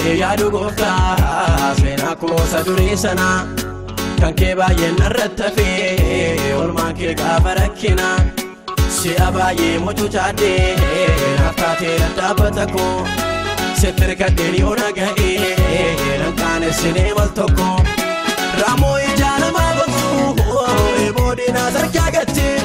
taa'ee yaadu gooftaa seenaa koosa durii sanaa kan kee baay'een narratti hafee olmaan kee gaafa rakkinaa si'a baay'ee mucucaadhee naaf taatee dhaabbata koo sitti hirkadheen yoo naga'ee nan qaanessinee mal tokko raamoo ijaa namaa gochuu boodinaa sarkaa gattee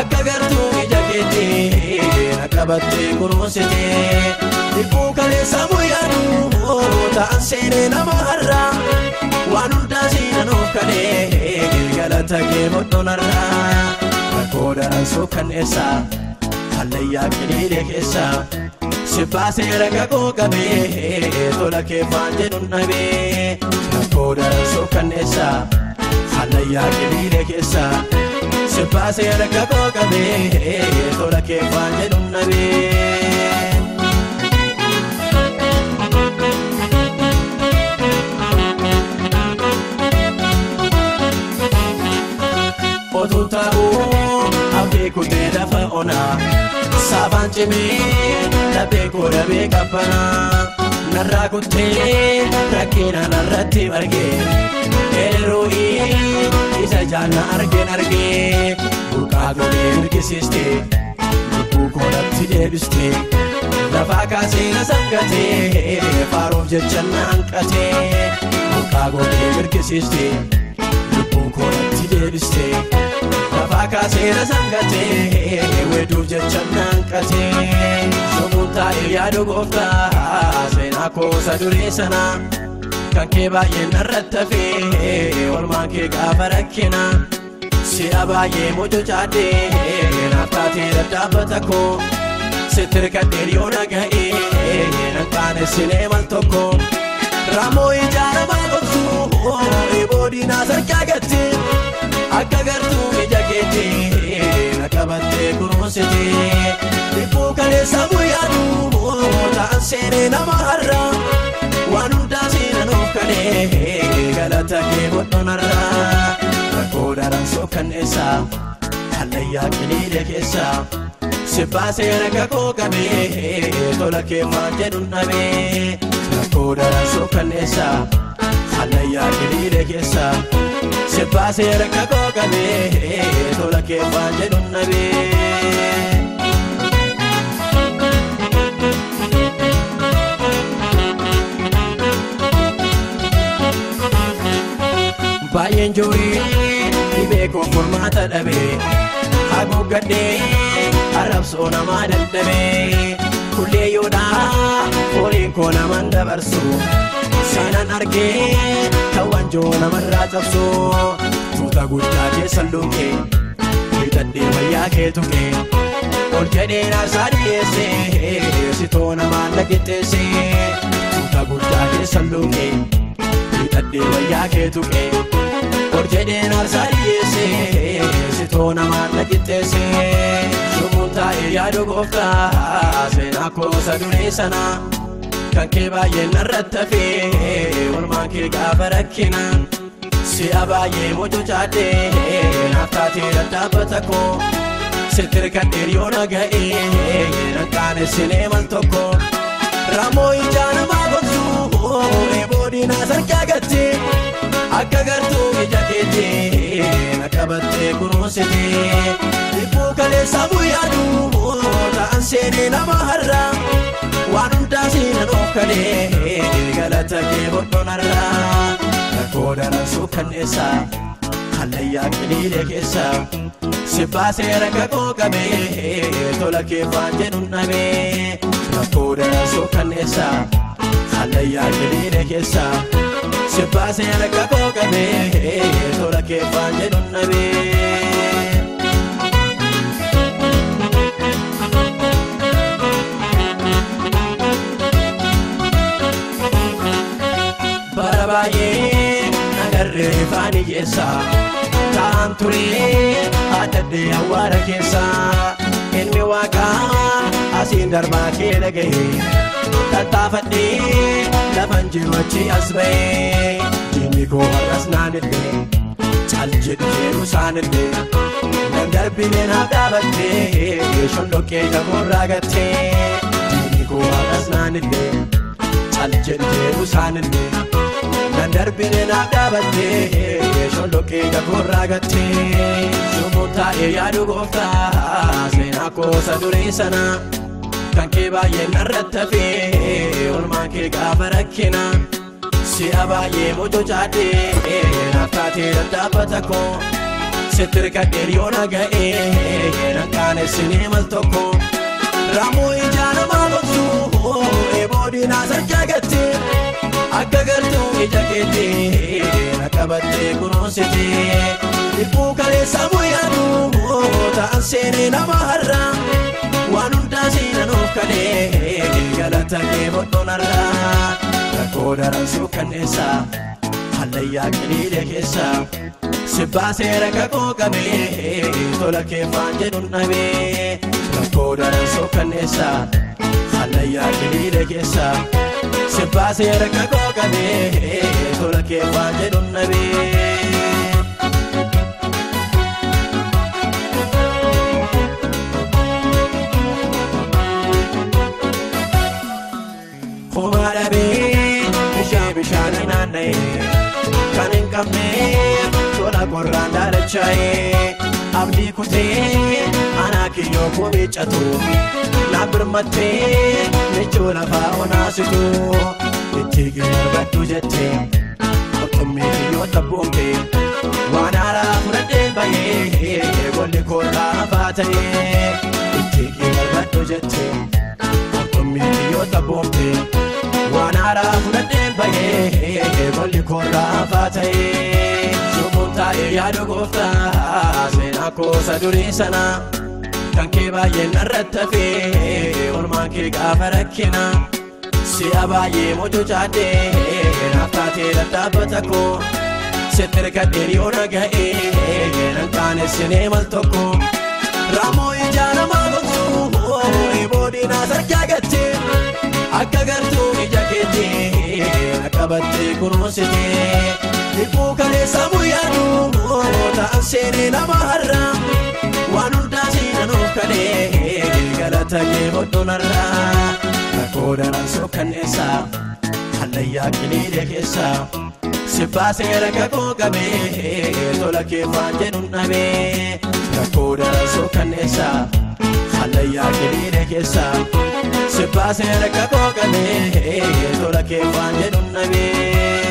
akka gartuu ija keettee na qabattee kunuunsitee dhibbuu kaleessa muyyaaduu ta'an seenee nama har'aa waan hundaa siinan of kalee galata kee bodhonarraa rakkoo daransuu kanneessaa hallayyaa qiliilee keessaa si baasee raga koo qabee tola kee faan jedhun dhabee. Rakkoo daransuu kanneessaa hallayyaa qiliilee keessaa si baasee raga koo qabee tola kee faan jedhun saafaan cimee dhabee koo dhabee qabbanaa narraa kuttee rakkina narratti margee eeroo'ii isa jaanna argeen argee burqaa godhee mirgisiistee lubbuu koodhatti deebistee lafaa kaasee na sangatee faaruuf jecha na hanqatee burqaa godhee mirgisiistee lubbuu koodhatti deebistee lafaa kaasee na sangatee weeduuf jecha na hanqatee yommuu taa'ee yaadu gooftaa seenaa koosa durii sanaa kan kee baay'een narratti hafee olmaan kee gaafa rakkinaa si'a baay'ee mucucaadhee naaf taatee dhaabbata koo sitti hirkadheen yoo naga'ee nama har'aa waan hundaa siinan of kalee galata kee bodhonarraa rakkoo daransoo kanneessaa hallayyaa qiliilee keessaa si baasee raga koo qabee tola kee faan jedhun dhabee rakkoo daransoo kanneessaa hallayyaa qiliilee keessaa si baasee raga koo qabee tola kee faan jedhun dhabee. Baay'een joorii dhibee koo furmaata dhabee haguuggadhee arrabsoo namaa dadhabee kullee yoodhaa fooliin koo naman dabarsu saanan argee kan wanjoo namarraa cabsu tuuta guddaa keessan luukee hidhadhee wayyaa kee tuqee ol jedhee naarsaa dhiyeessee sitoo namaan dhagixxeessee tuuta guddaa keessan luukee hidhadhee wayyaa kee tuqee ol jedhee naarsaa dhiyeessee sitoo namaan dhagixxeessee yommuu taa'ee yaadu gooftaa seenaa koosa durii sanaa kan kee baay'een narratti hafee olmaan kee gaafa rakkinaa si'a baay'ee mucucaadhee naaf taatee dhaabbata koo sitti hirkadheen yoo naga'ee nan qaanessinee mal tokko raamoo ijaa namaa gochuu boodinaa sarkaa gattee kunuunsitee dhibbuu kaleessa muyyaaduu ta'an seenee nama har'aa waan hundaa siinan of kalee galata kee bodhonarraa rakkoo daransuu kanneessaa hallayyaa qiliilee keessaa si baasee raga koo qabee tola kee faan jedhun dhabee rakkoo daransuu kanneessaa hallayyaa qiliilee keessaa si baasee raga koo ifaan ijeessa ta'an turee addaddee awwaara keessa ilmi waaqaa asiin darbaa kee dhaga'e tattaafadhee lafan jiru achi as ba'ee diinni koo har'as naanillee cal jedhu jedhu isaanillee nan darbineen haa dhaabattee shondoqqee jaboorraa gattee diinni koo har'as naanillee maal jedhu isaanillee nan darbine naaf dhaabattee sholoqqee gagoorraa gattee yommuu taa'ee yaadu gooftaa seenaa koosa durii sana kan kee baay'ee narratti hafee olmaan kee gaafa rakkina si'a baay'ee mococaadhee naaf taatee daddaabata koo sitti hirkadhee yoo naga'ee nan qaanessinee mal tokko raamuu ijaa namaa gochuu eeboodinaa sarkaa gattee akka galtuu ija keettee na qabattee kunuunsitee dhibbuu kaleessa muyyaadu ta'an seenee nama har'aa waan hundaa siinanuuf kadhee galata kee bodhonarraa rakkoo daransuu kanneessa hallayyaa qiliilee keessa sibbaasee rakka koo qabee tola keeffaan jedhun dhabee rakkoo daransuu kanneessa hallayyaa qiliilee keessa sibbaasee rakka koo qabee tola keeffaan jedhun dhabee. Homaa dhabee ishee bishaan naanna'ee kan hin qabne tola qorraan daalachaa'ee abdii kutee kiyyoo koo miiccatu na birmattee michuu lafaa onaasitu itti garbadhu jettee qurxummii kiyyoo tabboomte waan haaraa fudhadhee bahee golli koorraa hafaa ta'ee itti garbadhu jettee qurxummii kiyyoo tabboomte. waan haaraa fudhadheen bahee golli koorraa hafaa ta'ee lubbuun taa'ee yaadu gooftaa seenaa koosa durii sana kan kee baay'ee narratti hafee olmaan kee gaafa rakkina si'a baay'ee mococaadhee naaf taatee daddaabata koo sitti hirkadhee yoo naga'ee nan qaanessinee mal tokko raamoo ijaa namaa gochuu eeboodinaa sarkaa gattee akka gartuu ija keettee qabattee kunuunsitee dhibbuu kaleessa muyyaadu ta'an seenee nama har'aa waan hundaa siinanuuf kadhee galata kee hodhonarraa rakkoo daransoo kanneessa hallayyaa qiliilee keessa sibbaasee rakka koo qabee tola keeffaan jedhun dhabee rakkoo daransoo kanneessa hallayyaa qiliilee keessa sibbaasee rakka koo qabee tola keeffaan jedhun dhabee.